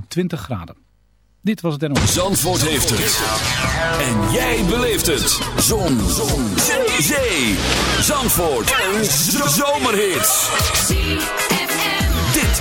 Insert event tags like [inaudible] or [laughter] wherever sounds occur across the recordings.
zo'n 20 graden. Dit was het en Zandvoort heeft het. En jij beleeft het. Zon. Zon. Zee. Zandvoort. Een zomerhit.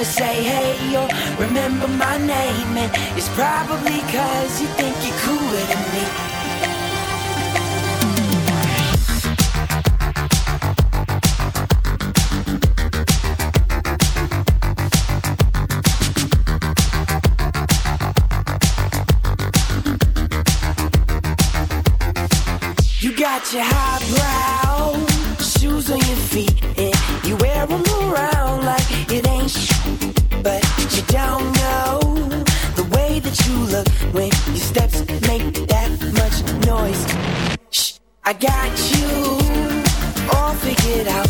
you say hey or remember my name, and it's probably cause you think you're cooler than me. You got your highbrow shoes on your feet, don't know the way that you look when your steps make that much noise. Shh, I got you all figured out.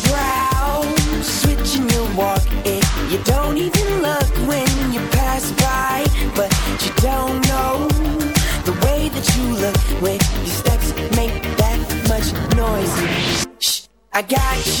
got you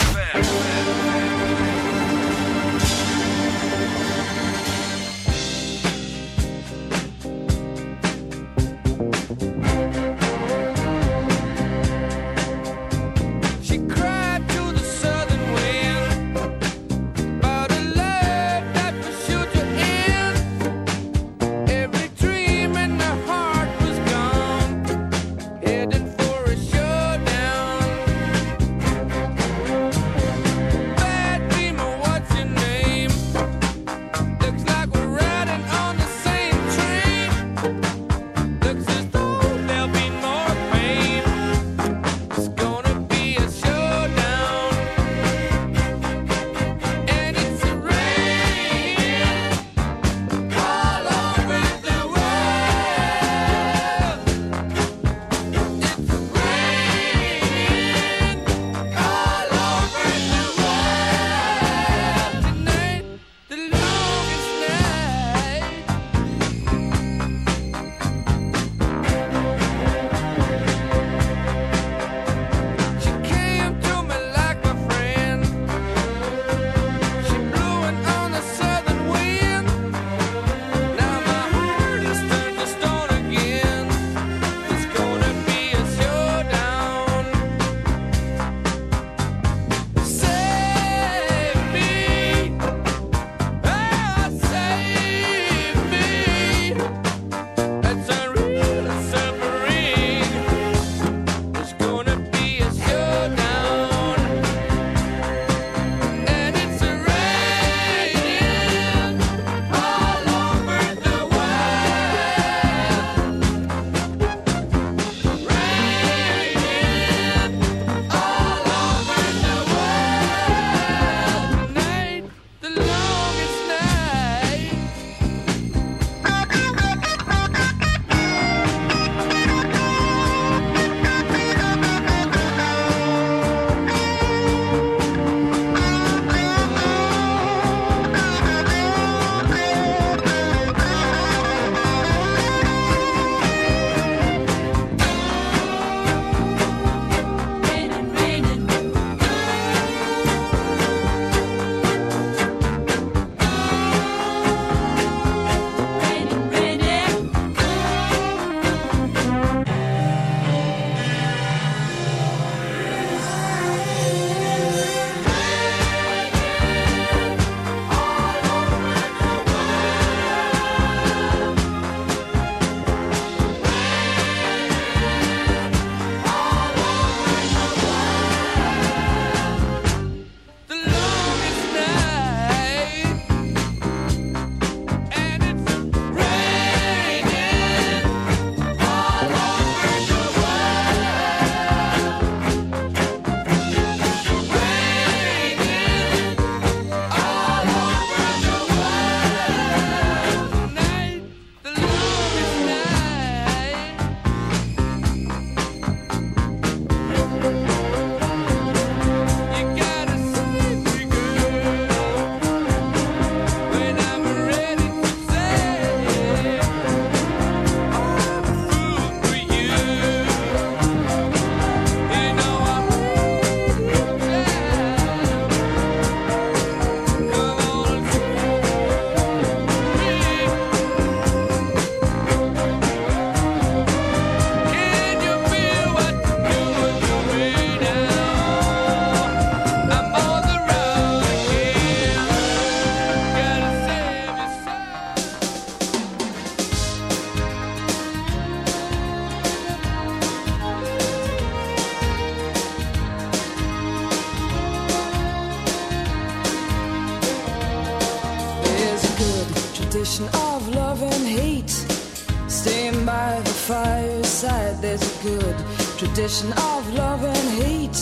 of love and hate.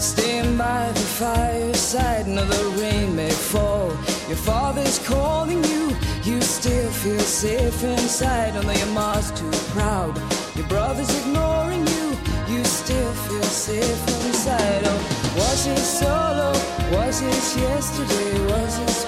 Stand by the fireside, another rain may fall. Your father's calling you, you still feel safe inside. Although your mom's too proud, your brother's ignoring you, you still feel safe inside. Oh, was it solo? Was it yesterday? Was it?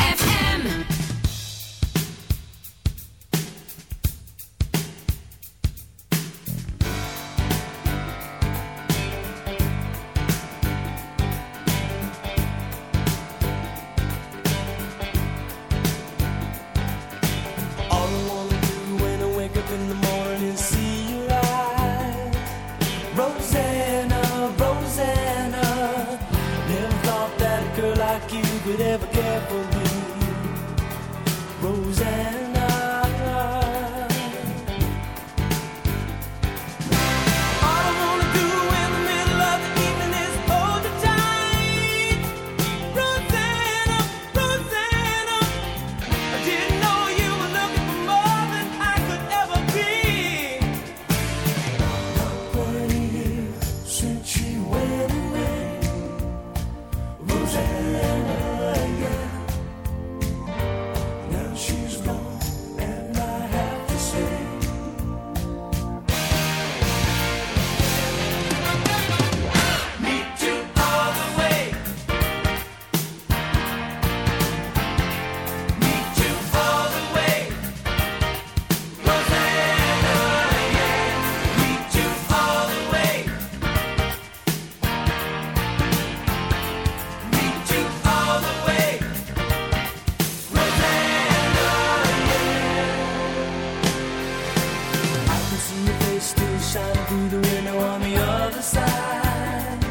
face your face still shining through the window on the other side.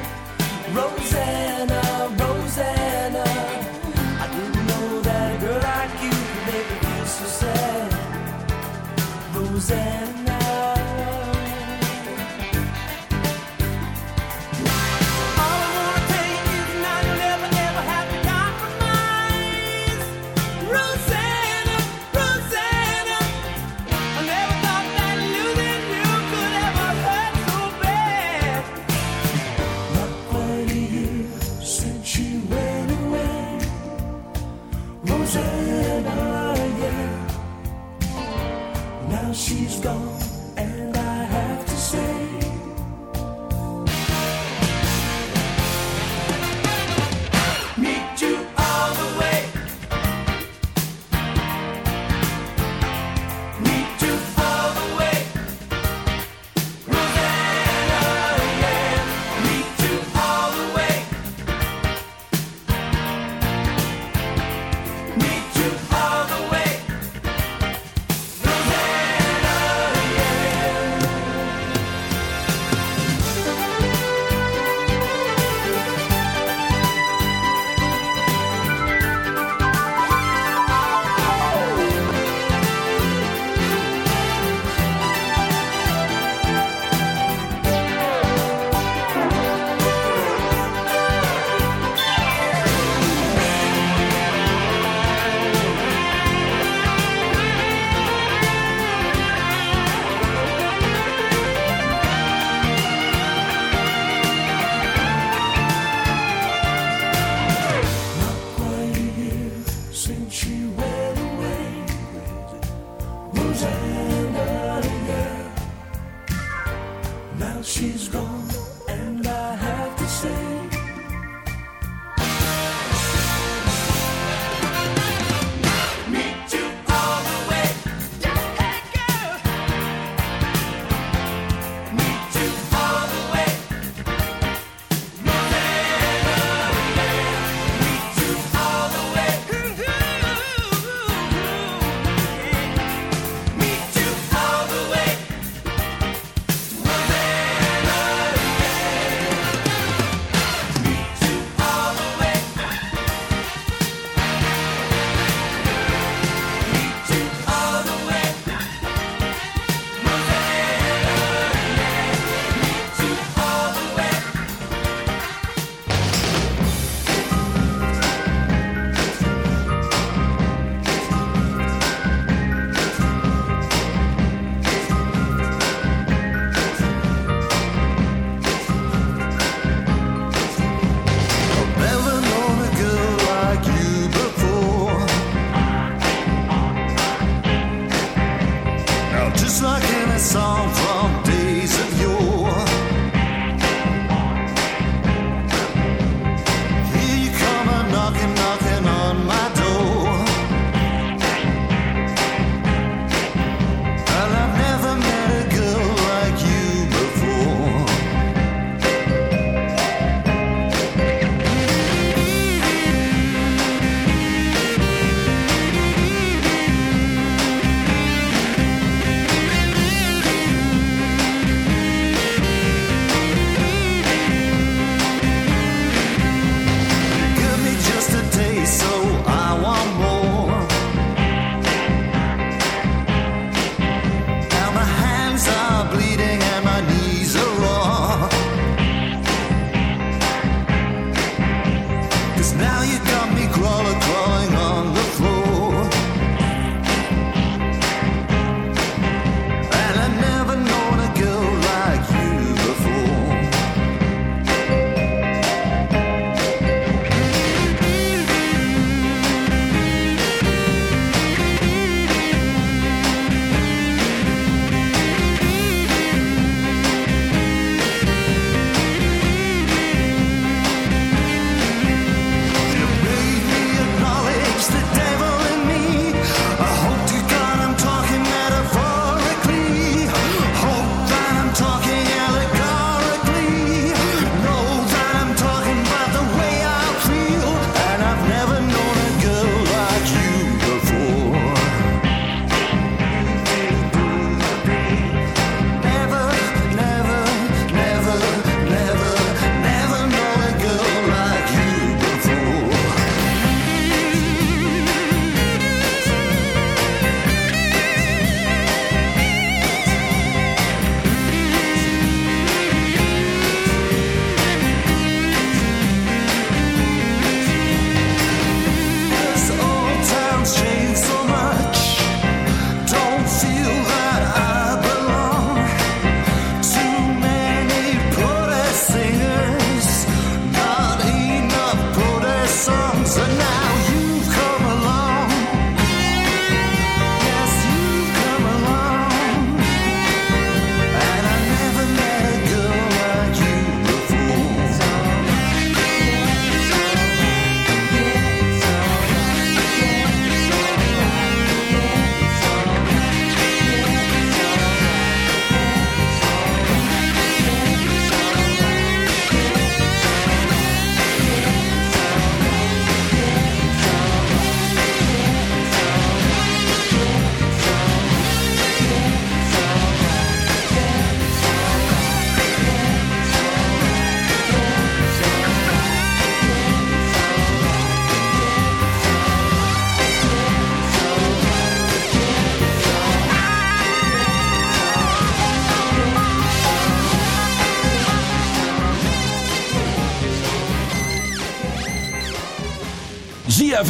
Rosanna.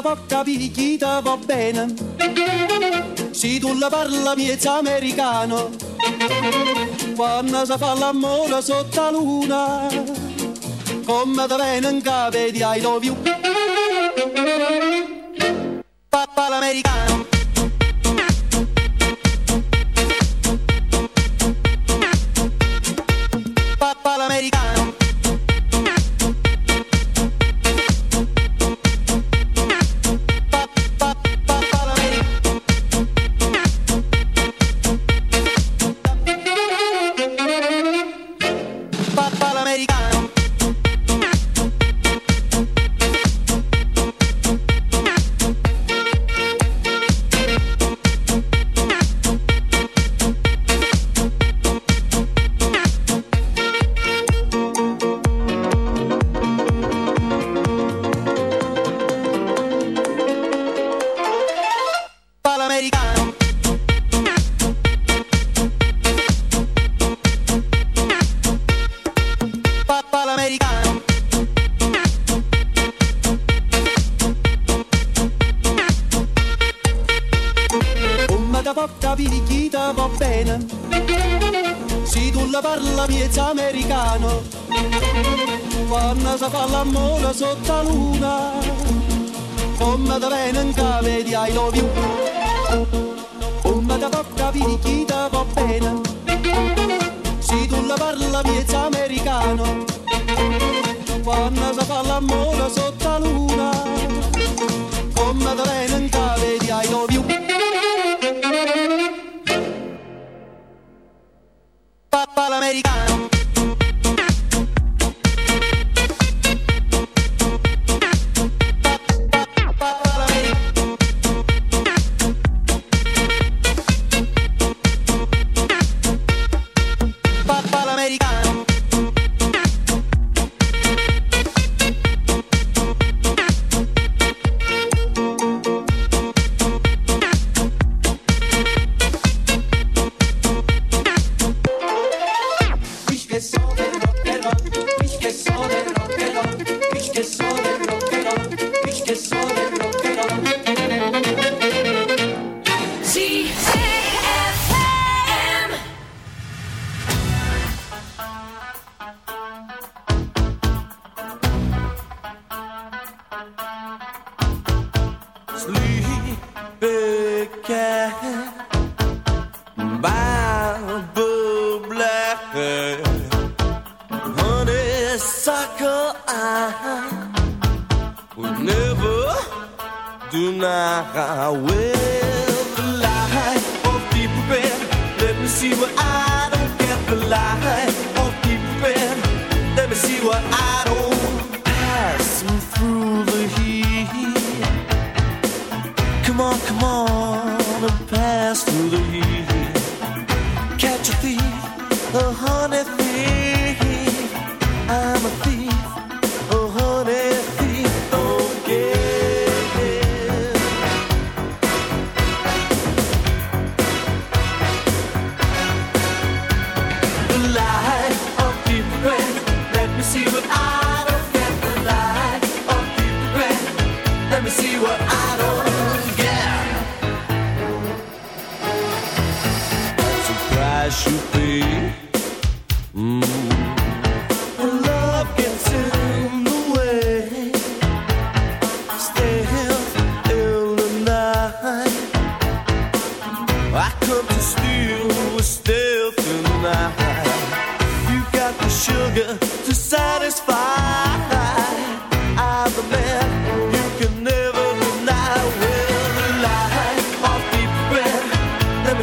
mica può capire va bene. Se tu la parla miezza americano, quando si fa l'amore sotto la luna, come ti vengono cave di I love you. Papà l'americano. Thank [laughs] you.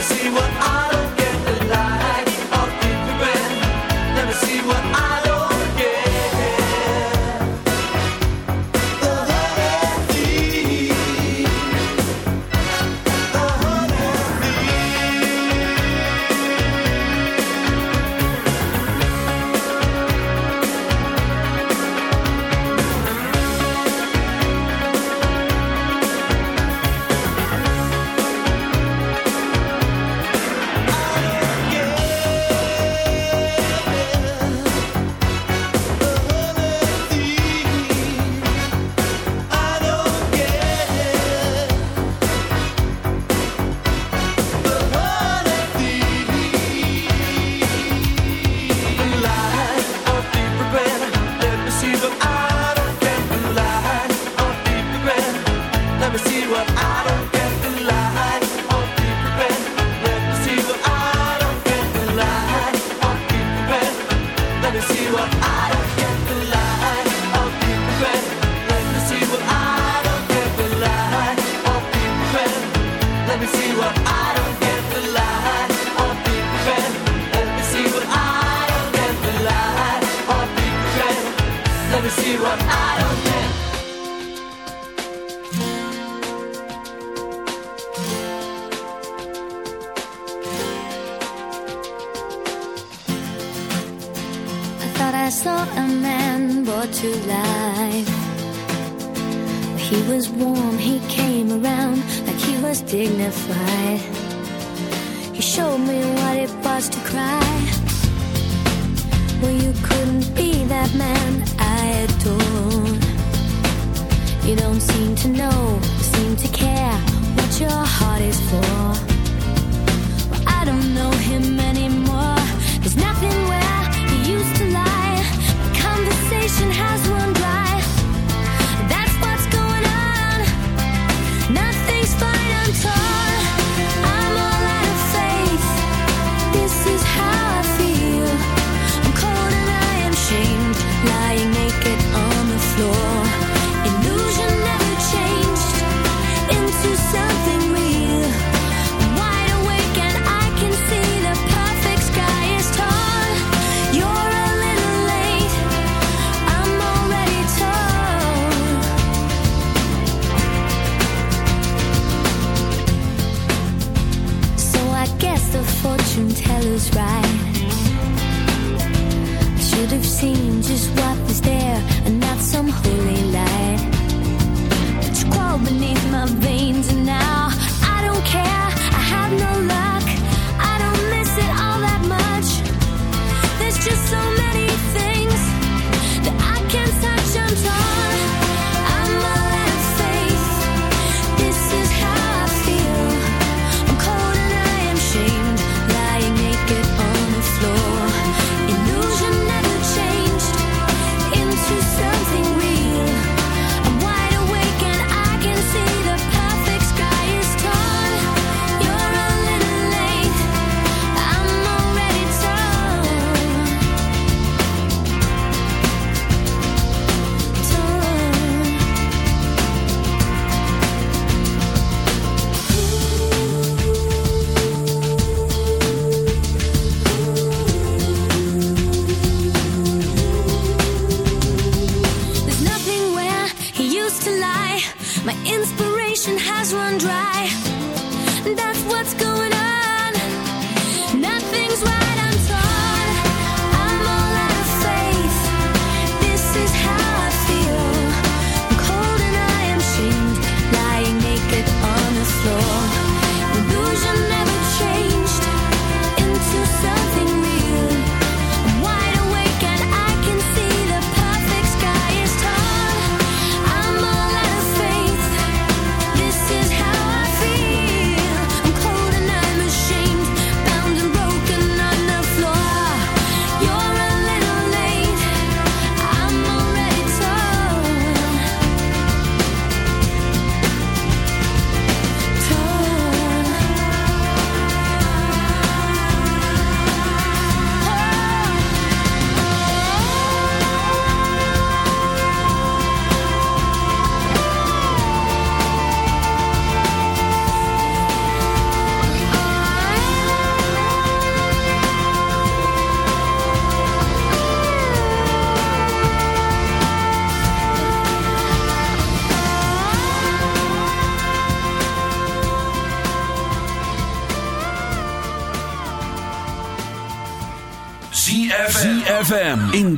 See what I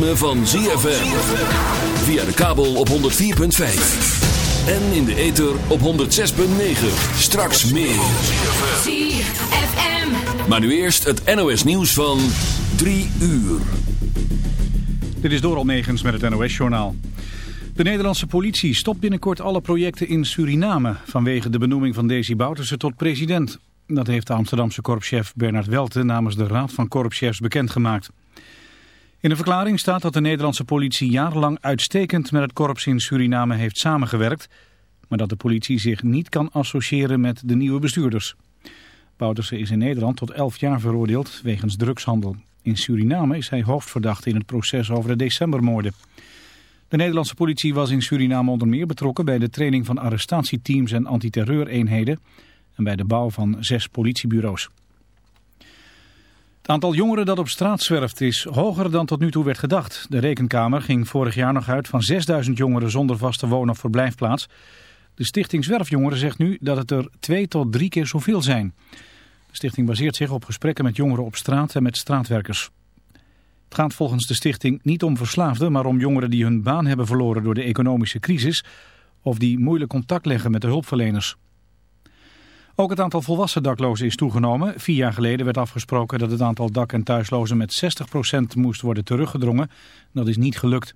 ritme van ZFM. Via de kabel op 104.5. En in de ether op 106.9. Straks meer. ZFM. Maar nu eerst het NOS nieuws van 3 uur. Dit is Doral Negens met het NOS-journaal. De Nederlandse politie stopt binnenkort alle projecten in Suriname... vanwege de benoeming van Desi Bouterse tot president. Dat heeft de Amsterdamse korpschef Bernard Welte namens de Raad van Korpschefs bekendgemaakt. In een verklaring staat dat de Nederlandse politie jarenlang uitstekend met het korps in Suriname heeft samengewerkt... maar dat de politie zich niet kan associëren met de nieuwe bestuurders. Bouterse is in Nederland tot 11 jaar veroordeeld wegens drugshandel. In Suriname is hij hoofdverdachte in het proces over de decembermoorden. De Nederlandse politie was in Suriname onder meer betrokken bij de training van arrestatieteams en antiterreureenheden en bij de bouw van zes politiebureaus. Het aantal jongeren dat op straat zwerft is hoger dan tot nu toe werd gedacht. De rekenkamer ging vorig jaar nog uit van 6000 jongeren zonder vaste woon- of verblijfplaats. De stichting Zwerfjongeren zegt nu dat het er twee tot drie keer zoveel zijn. De stichting baseert zich op gesprekken met jongeren op straat en met straatwerkers. Het gaat volgens de stichting niet om verslaafden, maar om jongeren die hun baan hebben verloren door de economische crisis of die moeilijk contact leggen met de hulpverleners. Ook het aantal volwassen daklozen is toegenomen. Vier jaar geleden werd afgesproken dat het aantal dak- en thuislozen met 60% moest worden teruggedrongen. Dat is niet gelukt.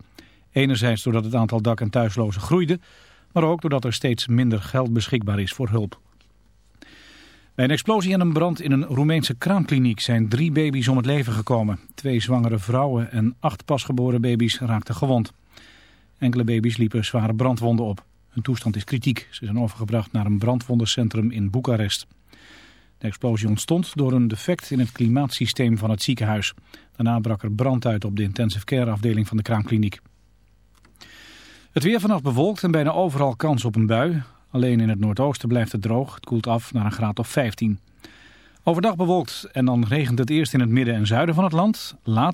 Enerzijds doordat het aantal dak- en thuislozen groeide, maar ook doordat er steeds minder geld beschikbaar is voor hulp. Bij een explosie en een brand in een Roemeense kraamkliniek zijn drie baby's om het leven gekomen. Twee zwangere vrouwen en acht pasgeboren baby's raakten gewond. Enkele baby's liepen zware brandwonden op. Hun toestand is kritiek. Ze zijn overgebracht naar een brandwondencentrum in Boekarest. De explosie ontstond door een defect in het klimaatsysteem van het ziekenhuis. Daarna brak er brand uit op de intensive care afdeling van de kraamkliniek. Het weer vannacht bewolkt en bijna overal kans op een bui. Alleen in het noordoosten blijft het droog. Het koelt af naar een graad of 15. Overdag bewolkt en dan regent het eerst in het midden en zuiden van het land. Later